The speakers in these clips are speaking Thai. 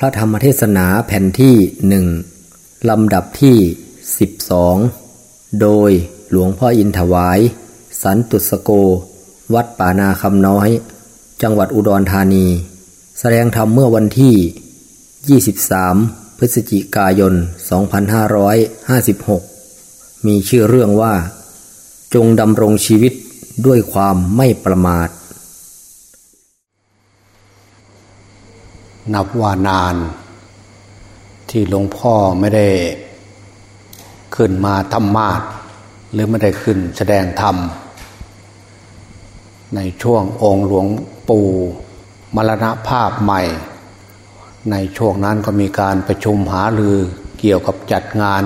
พระธรรมเทศนาแผ่นที่หนึ่งลำดับที่สิบสองโดยหลวงพ่ออินถวาย สันตุสโก วัดป่านาคำน้อย จังหวัดอุดรธานี แสดงธรรมเมื่อวันที่ 23 พฤศจิกายน 2556 มีชื่อเรื่องว่า จงดำรงชีวิตด้วยความไม่ประมาท นับว่านาน ที่หลวงพ่อไม่ได้ขึ้นมาธรรมาสหรือไม่ได้ขึ้นแสดงธรรม ในช่วงองค์หลวงปู่มรณภาพใหม่ ในช่วงนั้นก็มีการประชุมหาลือเกี่ยวกับจัดงาน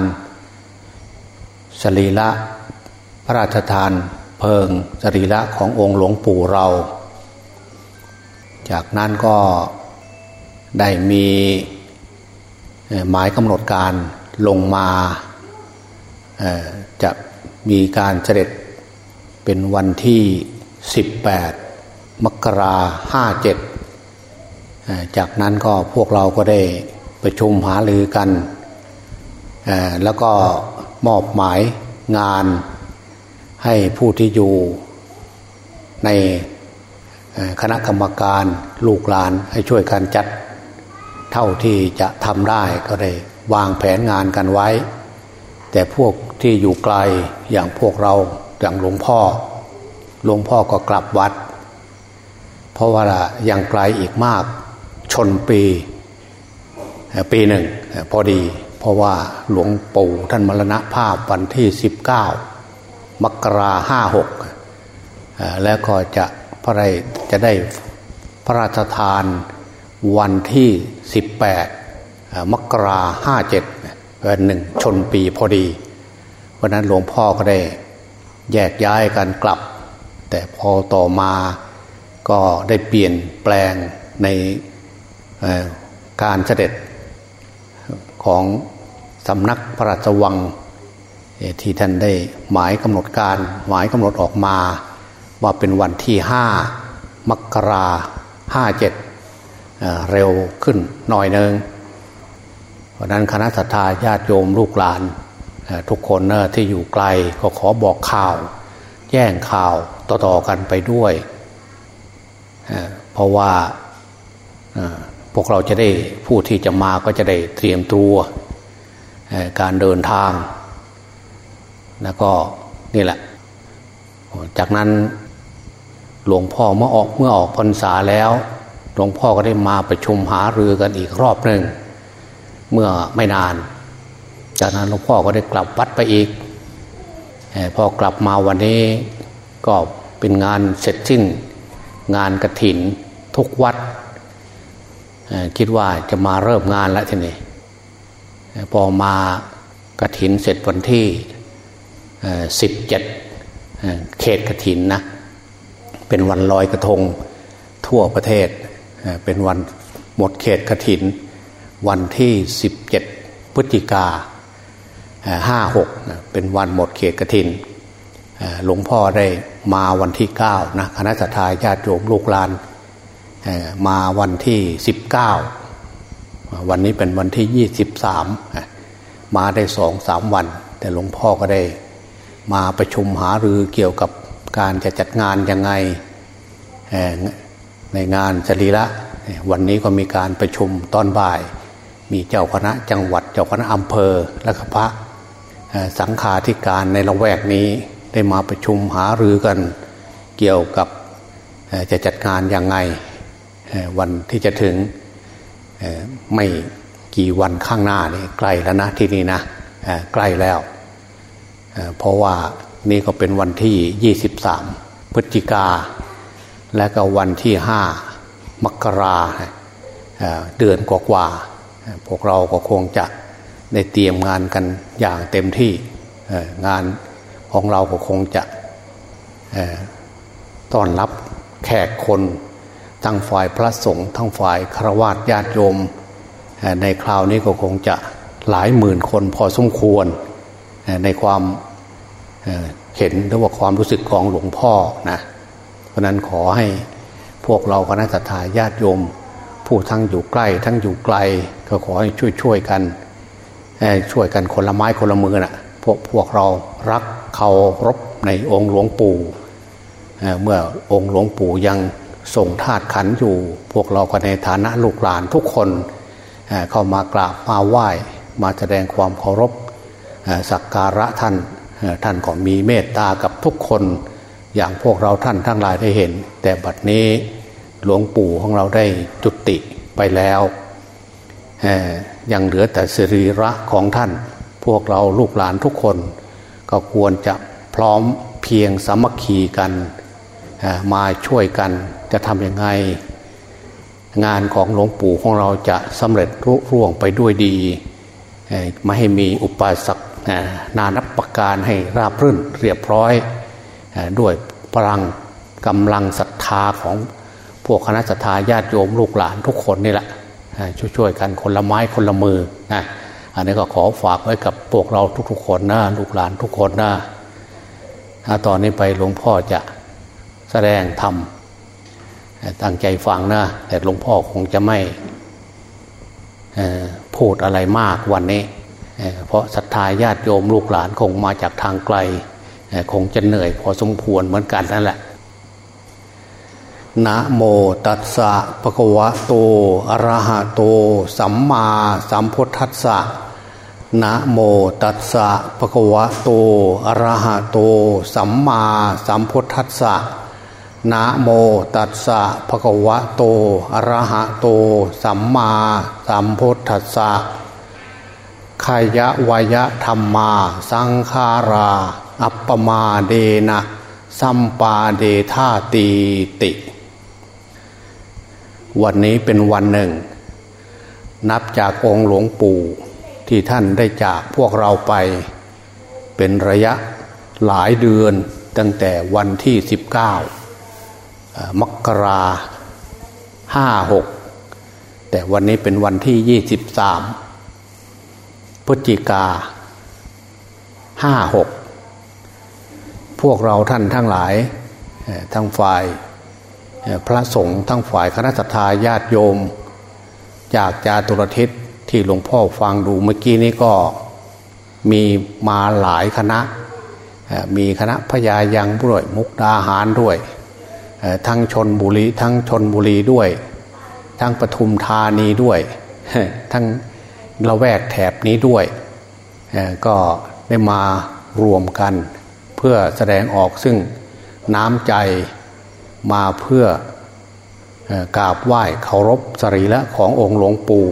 สรีละพระราชทานเพลิงสรีละขององค์หลวงปู่เรา จากนั้นก็ ได้มีหมายกำหนดการลงมาจะมีการเสด็จเป็นวันที่ 18 มกราห้าเจ็ดจากนั้นก็พวกเราก็ได้ประชุมหาลือกัน แล้วก็มอบหมายงานให้ผู้ที่อยู่ในคณะกรรมการลูกหลานให้ช่วยกันจัด เท่าที่จะทำได้ก็ได้วางแผนงานกันไว้ แต่พวกที่อยู่ไกลอย่างพวกเราอย่างหลวงพ่อหลวงพ่อก็กลับวัด เพราะว่าอยังไกลอีกมากชนปีปีหนึ่งพอดี เพราะว่าหลวงปู่ท่านมรณภาพวันที่สิบเก้ามกราห้าหกแล้วก็จะพระไรจะได้พระราชทาน วันที่สิบแปดมกราห้าเจ็ดเป็นหนึ่งชนปีพอดี วันนั้นหลวงพ่อก็ได้แยกย้ายกันกลับ แต่พอต่อมาก็ได้เปลี่ยนแปลงในการเสด็จของสำนักพระราชวังที่ท่านได้หมายกำหนดการหมายกำหนดออกมา ว่าเป็นวันที่ห้ามกราห้าเจ็ด เร็วขึ้นหน่อยหนึ่งเพราะนั้นคณะสัตยาญาติโยมลูกหลานทุกคนที่อยู่ไกลก็ขอบอกข่าว แย่งข่าวต่อๆกันไปด้วย เพราะว่าพวกเราจะได้ผู้ที่จะมาก็จะได้เตรียมตัวการเดินทาง แล้วก็นี่แหละ จากนั้นหลวงพ่อเมื่อออกเมื่อออกพรรษาแล้ว ลวงพ่อก็ได้มาประชุมหารือกันอีกรอบหนึ่งเมื่อไม่นาน จากนั้นหลวงพ่อก็ได้กลับวัดไปอีกพอกลับมาวันนี้ก็เป็นงานเสร็จสิ้น งานกระถินทุกวัด คิดว่าจะมาเริ่มงานแล้วทีนี้พอมากระถินเสร็จวันที่สิบเจ็ดเขตกระถินนะ เป็นวันลอยกระทงทั่วประเทศ เป็นวันหมดเขตกระถิน วันที่สิบเจ็ดพฤศจิกาห้าหกเป็นวันหมดเขตกระถินหลวงพ่อได้มาวันที่เก้านะคณะทาญาติโยมลูกหลานมาวันที่สิบเก้าวันนี้เป็นวันที่ยี่สิบสามมาได้สองสามวัน แต่หลวงพ่อก็ได้มาประชุมหารือเกี่ยวกับการจะจัดงานยังไง ในงานสรีระวันนี้ก็มีการประชุมตอนบ่าย มีเจ้าคณะจังหวัดเจ้าคณะอำเภอและพระสังฆาธิการในละแวกนี้ได้มาประชุมหารือกันเกี่ยวกับจะจัดงานอย่างไงวันที่จะถึงไม่กี่วันข้างหน้านี่ไกล้แล้วนะที่นี่นะใกล้แล้ว เพราะว่านี่ก็เป็นวันที่ 23 พฤศจิกา และก็วันที่ห้ามกราเดือนกว่าๆพวกเราก็คงจะได้เตรียมงานกันอย่างเต็มที่งานของเราก็คงจะต้อนรับแขกคนทั้งฝ่ายพระสงฆ์ทั้งฝ่ายฆราวาสญาติโยม ในคราวนี้ก็คงจะหลายหมื่นคนพอสมควรในความเห็นหรือว่าความรู้สึกของหลวงพ่อนะ เพราะนั้นขอให้พวกเราคณะสัตยาญาติโยม ผู้ทั้งอยู่ใกล้ ทั้งอยู่ไกล ก็ขอให้ช่วยช่วยกันช่วยกันคนละไม้คนละมือนะ่ะพวกพวกเรารักเคารพในองค์หลวงปู่เมื่อองค์หลวงปู่ยังส่งธาตุขันอยู่ พวกเราก็ในฐานะลูกหลานทุกคนเข้ามากราบมาไหว้มาแสดงความเคารพสักการะท่านท่านก็มีเมตตากับทุกคน อย่างพวกเราท่านทั้งหลายได้เห็น แต่บัดนี้หลวงปู่ของเราได้จุติไปแล้วยังเหลือแต่สรีระของท่าน พวกเราลูกหลานทุกคน ก็ควรจะพร้อมเพียงสามัคคีกันมาช่วยกันจะทำยังไง งานของหลวงปู่ของเราจะสำเร็จรุ่ร่วงไปด้วยดีไม่ให้มีอุปสรรคนานับประการให้ราบรื่นเรียบร้อย ด้วยพลังกำลังศรัทธาของพวกคณะศรัทธาญาติโยมลูกหลานทุกคนนี่แหละช่วยๆกันคนละไม้คนละมือนะอันนี้ก็ขอฝากไว้กับพวกเราทุก ๆ คนนะลูกหลานทุกคนนะตอนนี้ไปหลวงพ่อจะแสดงธรรมตั้งใจฟังนะแต่หลวงพ่อคงจะไม่พูดอะไรมากวันนี้ เพราะศรัทธาญาติโยมลูกหลานคงมาจากทางไกล คงจะเหนื่อยพอสมควรเหมือนกันนั่นแหละนะโมตัสสะภะควะโตอะระหะโต สัมมาสัมพุทธัสสะนะโมตัสสะภะควะโตอะระหะโต สัมมาสัมพุทธัสสะนะโมตัสสะภะคะวะโตอะระหะโต สัมมาสัมพุทธัสสะขายะวยะธรรมาสังขารา อัปปมาเดนะสัมปาเดธาตีติ วันนี้เป็นวันหนึ่ง นับจากองค์หลวงปู่ที่ท่านได้จากพวกเราไป เป็นระยะหลายเดือนตั้งแต่วันที่ 19 มกราห้าหกแต่วันนี้เป็นวันที่ 23 พฤศจิกาห้าหก พวกเราท่านทั้งหลายทั้งฝ่ายพระสงฆ์ทั้งฝ่ายคณะทาญาติโยม จากจาตุรทิศที่หลวงพ่อฟังดูเมื่อกี้นี้ก็มีมาหลายคณะ มีคณะพญายังด้วยมุกดาหารด้วย ทั้งชนบุรีทั้งชนบุรีด้วย ทั้งปทุมธานีด้วย ทั้งละแวกแถบนี้ด้วย ก็ได้มารวมกัน เพื่อแสดงออกซึ่งน้ำใจมาเพื่อกราบไหว้เคารพสรีระขององค์หลวงปู่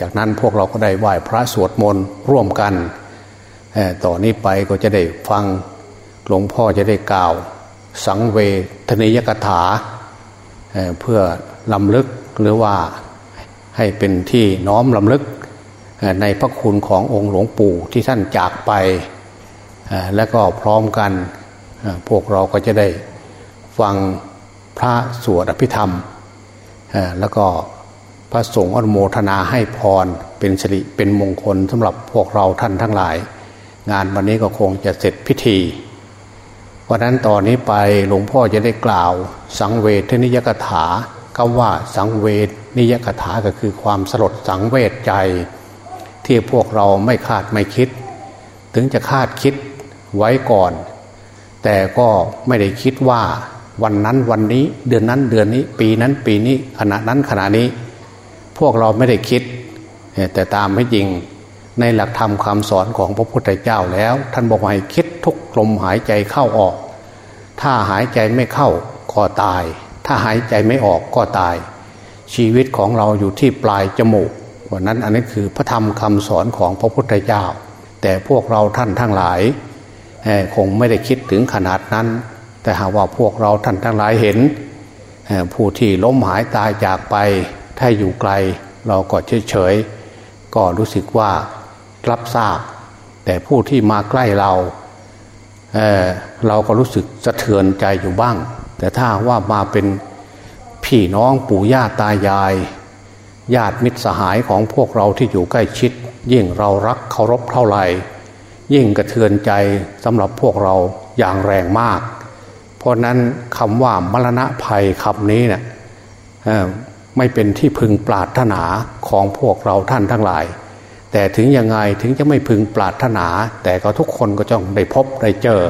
จากนั้นพวกเราก็ได้ไหว้พระสวดมนต์ร่วมกัน ต่อนนี้ไปก็จะได้ฟังหลวงพ่อจะได้กล่าว สังเวทนิยกถา เพื่อลำลึกหรือว่าให้เป็นที่น้อมลำลึกในพระคุณขององค์หลวงปู่ที่ท่านจากไป และก็พร้อมกันพวกเราก็จะได้ฟังพระสวดอภิธรรม แล้วก็พระสงฆ์อนุโมทนาให้พรเป็นสิริเป็นมงคลสำหรับพวกเราท่านทั้งหลาย งานวันนี้ก็คงจะเสร็จพิธีวันนั้นตอนนี้ไปหลวงพ่อจะได้กล่าว สังเวทนิยกถาคำว่าสังเวทนิยกถาก็คือความสลดสังเวทใจ ที่พวกเราไม่คาดไม่คิด ถึงจะคาดคิด ไว้ก่อน แต่ก็ไม่ได้คิดว่าวันนั้นวันนี้เดือนนั้นเดือนนี้ ปีนั้นปีนี้ขณะนั้นขณะนี้ พวกเราไม่ได้คิด แต่ตามให้จริงในหลักธรรมคำสอนของพระพุทธเจ้าแล้ว ท่านบอกให้คิดทุกลมหายใจเข้าออก ถ้าหายใจไม่เข้าก็ตาย ถ้าหายใจไม่ออกก็ตาย ชีวิตของเราอยู่ที่ปลายจมูกวันนั้นอันนี้คือพระธรรมคำสอนของพระพุทธเจ้า แต่พวกเราท่านทั้งหลาย คงไม่ได้คิดถึงขนาดนั้น แต่หากว่าพวกเราท่านทั้งหลายเห็น ผู้ที่ล้มหายตายจากไป ถ้าอยู่ไกลเราก็เฉยเฉยก็รู้สึกว่ารับทราบ แต่ผู้ที่มาใกล้เราเเราก็รู้สึกสะเทือนใจอยู่บ้าง แต่ถ้าว่ามาเป็นพี่น้องปู่ย่าตายาย ญาติมิตรสหายของพวกเราที่อยู่ใกล้ชิด ยิ่งเรารักเคารพเท่าไหร่ ยิ่งกระเทือนใจสำหรับพวกเราอย่างแรงมาก เพราะนั้นคำว่ามรณะภัยคำนี้เนะี่ยไม่เป็นที่พึงปรารถนาของพวกเราท่านทั้งหลาย แต่ถึงยังไงถึงจะไม่พึงปรารถนา แต่ก็ทุกคนก็ต้องได้พบได้เจอ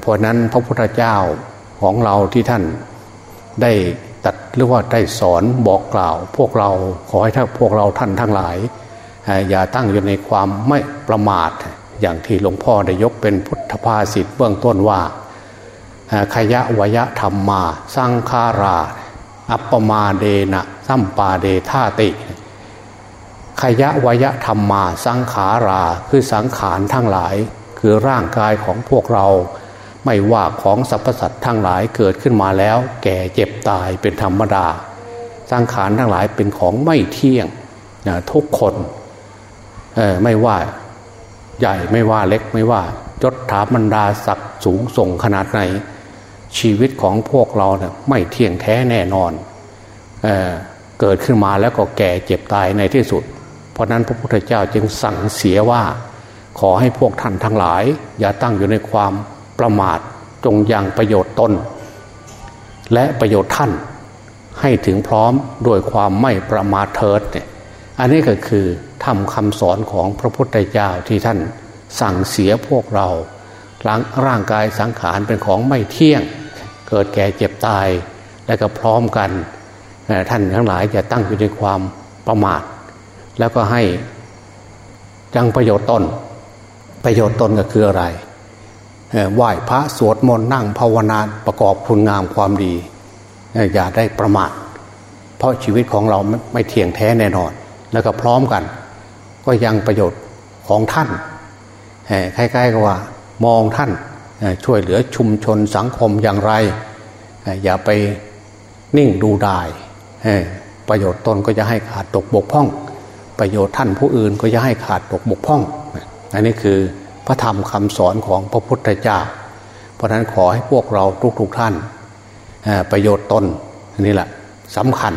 เพราะนั้นพระพุทธเจ้าของเราที่ท่านได้ตัดหรือว่าได้สอนบอกกล่าว พวกเราขอให้ท่านพวกเราท่านทั้งหลาย อย่าตั้งอยู่ในความไม่ประมาท อย่างที่หลวงพ่อได้ยกเป็นพุทธภาษิตเบื้องต้นว่าขยะวยะธรรมมา สร้างคารา อัปปมาเดนะสัมปาเดธาติขยะวยะธรรมมาสังขาราคือสังขารทั้งหลาย คือร่างกายของพวกเรา ไม่ว่าของสรรพสัตว์ทั้งหลายเกิดขึ้นมาแล้ว แก่เจ็บตายเป็นธรรมดา สังขารทั้งหลายเป็นของไม่เที่ยงทุกคนไม่ว่า ใหญ่ไม่ว่าเล็กไม่ว่ายศถาบรรดาศักดิ์สูงส่งขนาดไหน ชีวิตของพวกเราเนี่ยไม่เที่ยงแท้แน่นอนเอเกิดขึ้นมาแล้วก็แก่เจ็บตายในที่สุด เพราะนั้นพระพุทธเจ้าจึงสั่งเสียว่า ขอให้พวกท่านทั้งหลาย อย่าตั้งอยู่ในความประมาทจงยังประโยชน์ตนและประโยชน์ท่านให้ถึงพร้อมโดยความไม่ประมาทเถิดเนี่ย อันนี้ก็คือทำคำสอนของพระพุทธเจ้าที่ท่านสั่งเสียพวกเราร่างกายสังขารเป็นของไม่เที่ยง เกิดแก่เจ็บตายและก็พร้อมกัน ท่านทั้งหลายจะตั้งอยู่ในความประมาท แล้วก็ให้ยังประโยชน์ตนประโยชน์ตนก็คืออะไรไหว้พระสวดมนต์นั่งภาวนาประกอบคุณงามความดี อย่าได้ประมาท เพราะชีวิตของเราไม่เที่ยงแท้แน่นอน แล้วก็พร้อมกัน ก็ยังประโยชน์ของท่านคล้ายๆกับว่ามองท่านช่วยเหลือชุมชนสังคมอย่างไร อย่าไปนิ่งดูดายประโยชน์ตนก็จะให้ขาดตกบกพร่อง ประโยชน์ท่านผู้อื่นก็จะให้ขาดตกบกพร่อง อันนี้คือพระธรรมคำสอนของพระพุทธเจ้า เพราะนั้นขอให้พวกเราทุกๆทท่าน ประโยชน์ตนนี่แหละสำคัญ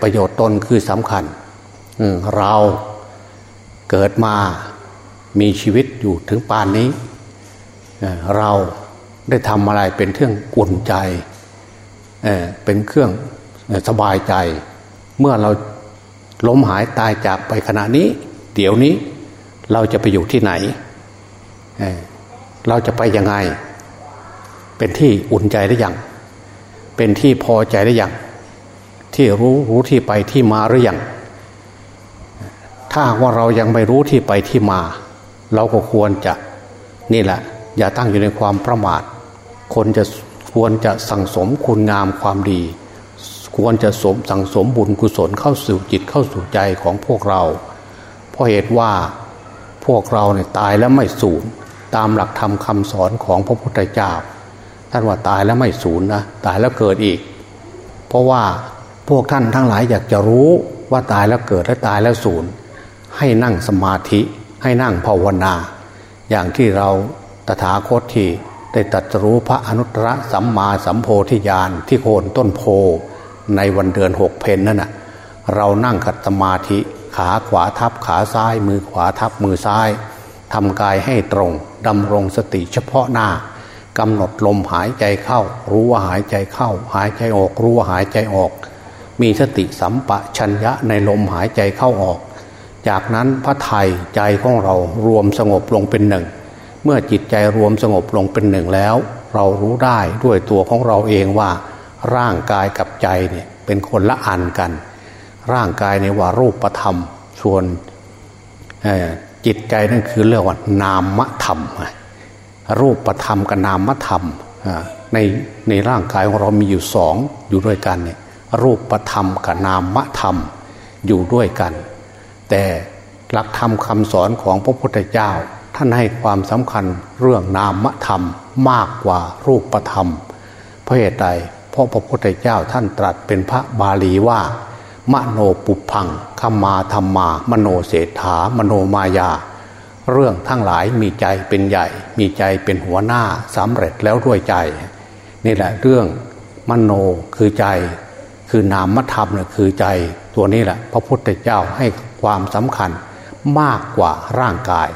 ประโยชน์ตนคือสำคัญเราเกิดมามีชีวิตอยู่ถึงปานนี้ เราได้ทำอะไรเป็นเครื่องกุ่นใจเป็นเครื่องสบายใจ เมื่อเราล้มหายตายจากไปขณะนี้ เดี๋ยวนี้เราจะไปอยู่ที่ไหนเราจะไปยังไง เป็นที่อุ่นใจได้ยัง เป็นที่พอใจได้ยัง ที่รู้รู้ที่ไปที่มาหรือยังถ้าว่าเรายังไม่รู้ที่ไปที่มา เราก็ควรจะนี่แหละ อย่าตั้งอยู่ในความประมาท คนจะควรจะสั่งสมคุณงามความดี ควรจะสมสั่งสมบุญกุศลเข้าสู่จิตเข้าสู่ใจของพวกเรา เพราะเหตุว่าพวกเราเนี่ยตายแล้วไม่สูญตามหลักธรรมคาสอนของพระพุทธเจ้าท่านว่าตายแล้วไม่สูญนะตายแล้วเกิดอีก เพราะว่า พวกท่านทั้งหลายอยากจะรู้ว่าตายแล้วเกิดและตายแล้วสูญให้นั่งสมาธิให้นั่งภาวนา อย่างที่เราตถาคตที่ได้ตัดรู้พระอนุตตรสัมมาสัมโพธิญาณที่โคนต้นโพในวันเดือนหกเพนนั่นนะเรานั่งขัดสมาธิขาขวาทับขาซ้าย มือขวาทับมือซ้ายทำกายให้ตรงดำรงสติเฉพาะหน้ากำหนดลมหายใจเข้า รู้ว่าหายใจเข้า หายใจออก รู้ว่าหายใจออก มีสติสัมปะชัญญะในลมหายใจเข้าออก จากนั้นพระไทยใจของเรารวมสงบลงเป็นหนึ่ง เมื่อจิตใจรวมสงบลงเป็นหนึ่งแล้ว เรารู้ได้ด้วยตัวของเราเองว่า ร่างกายกับใจเนี่ยเป็นคนละอันกัน ร่างกายในว่ารูปธรรม ส่วนจิตใจนั่นคือเรียกว่านามธรรม รูปธรรมกับนามธรรมในในร่างกายของเรามีอยู่สองอยู่ด้วยกันเนี่ย รูปธรรมกับนามธรรมอยู่ด้วยกัน แต่หลักธรรมคำสอนของพระพุทธเจ้า ท่านให้ความสำคัญเรื่องนามธรรมมากกว่ารูปธรรม เพราะเหตุใดเพราะพระพุทธเจ้าท่านตรัสเป็นพระบาลีว่ามโนปุพังขมาธรรมา มโนเศรษฐามโนมายา เรื่องทั้งหลายมีใจเป็นใหญ่ มีใจเป็นหัวหน้าสำเร็จแล้วด้วยใจ นี่แหละเรื่องมโนคือใจ คือนามธรรมเนี่ยคือใจตัวนี้แหละพระพุทธเจ้าให้ความสำคัญมากกว่าร่างกาย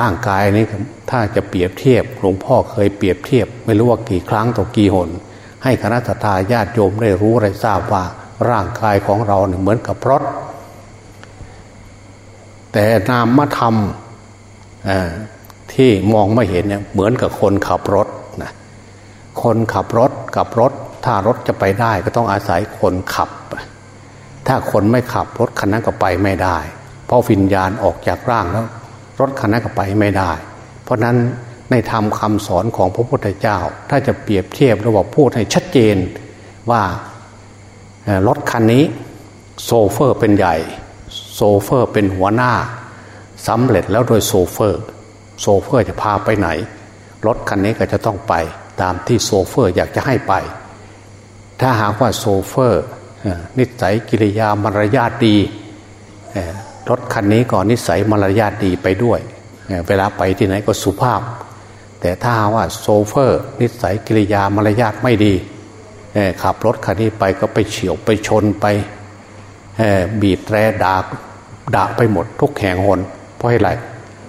ร่างกายนี้ถ้าจะเปรียบเทียบหลวงพ่อเคยเปรียบเทียบ ไม่รู้ว่ากี่ครั้งต่อกี่หน ให้คณะทาญาติโยมได้รู้ได้ทราบว่าร่างกายของเราเนี่ยเหมือนกับรถ แต่นามธรรมที่มองไม่เห็นเนี่ยเหมือนกับคนขับรถนะคนขับรถกับรถ ถ้ารถจะไปได้ก็ต้องอาศัยคนขับ ถ้าคนไม่ขับรถคันนั้นก็ไปไม่ได้ เพราะวิญญาณออกจากร่างแล้ว รถคันนั้นก็ไปไม่ได้ เพราะนั้นในธรรมคาสอนของพระพุทธเจ้า ถ้าจะเปรียบเทียบระหว่าพูดให้ชัดเจนว่ารถคันนี้โชเฟอร์เป็นใหญ่ โชเฟอร์เป็นหัวหน้าสำเร็จแล้วโดยโชเฟอร์ โชเฟอร์จะพาไปไหน รถคันนี้ก็จะต้องไปตามที่โชเฟอร์อยากจะให้ไป ถ้าหากว่าโชเฟอร์ นิสัยกิริยามารยาทดีรถคันนี้ก่อนนิสัยมารยาทดีไปด้วย เวลาไปที่ไหนก็สุภาพ แต่ถ้าว่าโชเฟอร์ นิสัยกิริยามารยาทไม่ดีขับรถคันนี้ไปก็ไปเฉี่ยวไปชนไปบีบแตรด่าด่าไปหมดทุกแห่งหนเพราะอะไร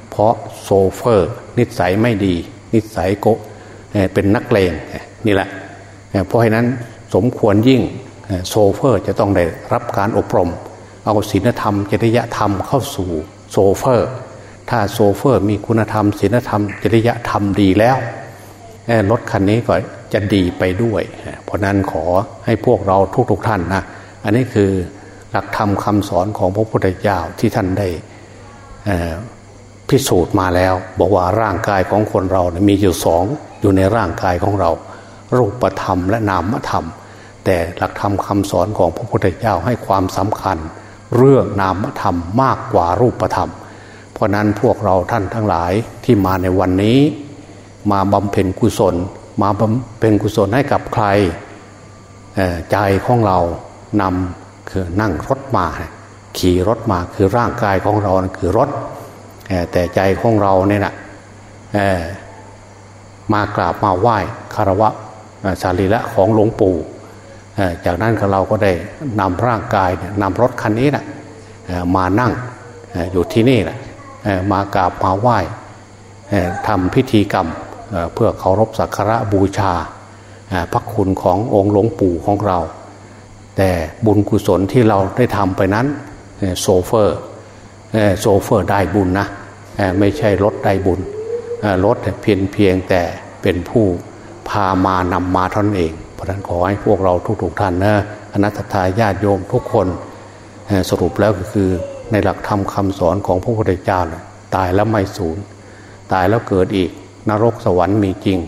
เพราะโชเฟอร์ นิสัยไม่ดี นิสัยโกเป็นนักเลงนี่แหละเพราะฉะนั้น สมควรยิ่งโชเฟอร์จะต้องได้รับการอบรม เอาศีลธรรมจริยธรรมเข้าสู่โชเฟอร์ ถ้าโชเฟอร์มีคุณธรรมศีลธรรมจริยธรรมดีแล้วรถคันนี้ก็จะดีไปด้วย เพราะนั้นขอให้พวกเราทุกๆทท่านนะอันนี้คือหลักธรรมคาสอนของพระพุทธเจ้าที่ท่านได้พิสูจน์มาแล้ว บอกว่าร่างกายของคนเรานะมีอยู่สองอยู่ในร่างกายของเรา รูปธรรมและนามธรรม แต่หลักธรรมคาสอนของพระพุทธเจ้าให้ความสำคัญ เรื่องนามธรรมมากกว่ารูปธรรม เพราะนั้นพวกเราท่านทั้งหลายที่มาในวันนี้ มาบำเพ็ญกุศล มาบำเป็นกุศลให้กับใครใจของเรานำคือนั่งรถมา ขี่รถมาคือร่างกายของเราคือรถแต่ใจของเราเนี่ยนะมากราบมาไหว้คารวะ สารีละของหลวงปู่จากนั้นเราก็ได้นำร่างกายนำรถคันนี้นะมานั่งอยู่ที่นี่แหละมากราบมาไหว้ทำพิธีกรรมเพื่อเคารพสักการะบูชาพระคุณขององค์หลวงปู่ของเรา แต่บุญกุศลที่เราได้ทำไปนั้นโชเฟอร์โชเฟอร์ได้บุญนะไม่ใช่รถได้บุญรถเพียงเพียงแต่เป็นผู้ พามานำมาท่านเอง เพราะนั้นขอให้พวกเราทุกๆท่านนะอนัตตาญาติโยมทุกคนสรุปแล้วก็คือในหลักธรรมคาสอนของพระพุทธเจ้าตายแล้วไม่สูญตายแล้วเกิดอีกนรกสวรรค์มีจริง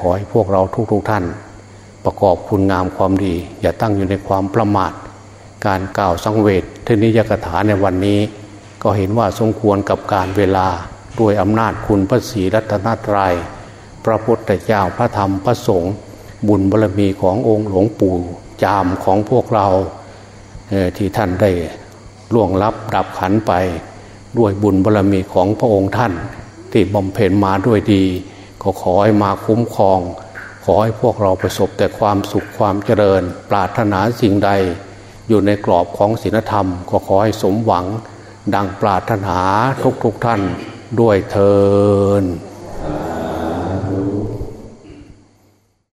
ขอให้พวกเราทุกๆทท่าน ประกอบคุณงามความดี อย่าตั้งอยู่ในความประมาท การกล่าวสังเวชเทนิยกถาในวันนี้ ก็เห็นว่าสมควรกับการเวลาด้วยอำนาจคุณพระศรีรัตนตรยัย พระพุทธเจ้าพระธรรมพระสงฆ์บุญบารมีขององค์หลวงปู่จามของพวกเราที่ท่านได้ล่วงลับดับขันไป ด้วยบุญบารมีของพระองค์ท่าน ที่บำเพ็ญมาด้วยดี ก็ขอให้มาคุ้มครอง ขอให้พวกเราประสบแต่ความสุขความเจริญ ปรารถนาสิ่งใด อยู่ในกรอบของศีลธรรม ก็ขอให้สมหวัง ดังปรารถนาทุกๆทท่านด้วยเทอ